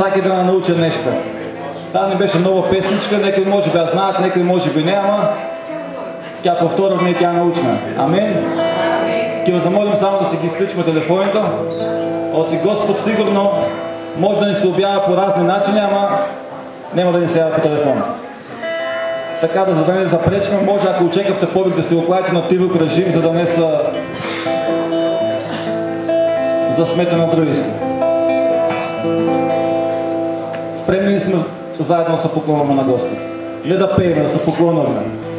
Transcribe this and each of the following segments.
всеки ден науча нещо. Та не беше нова песничка, некои може би я знаят, некои може би няма. Тя повтора в нея, тя научна. Амин. Ке ви замолим само да си ги изключим телефоните. От и Господ сигурно може да ни се обява по разни начини, ама няма да ни се ява по телефона. Така да за да не запречим, може ако очеквате повик да се оклаете на тивък режим, за да не са за смета на другите. Заедно да се поклонваме на Господ. Не да пеем, да се поклонваме.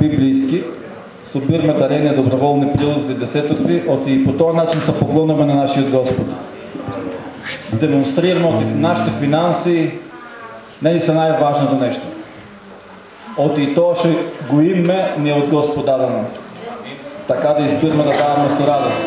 библейски, собирме дарения доброволни прилози десетоци, оти и по този начин се поклоняме на нашия Господ. Демонстрираме оти нашите финанси, не са най-важното нещо. От и то ще го имаме, ни от Господа. Така да избираме да даваме с радост.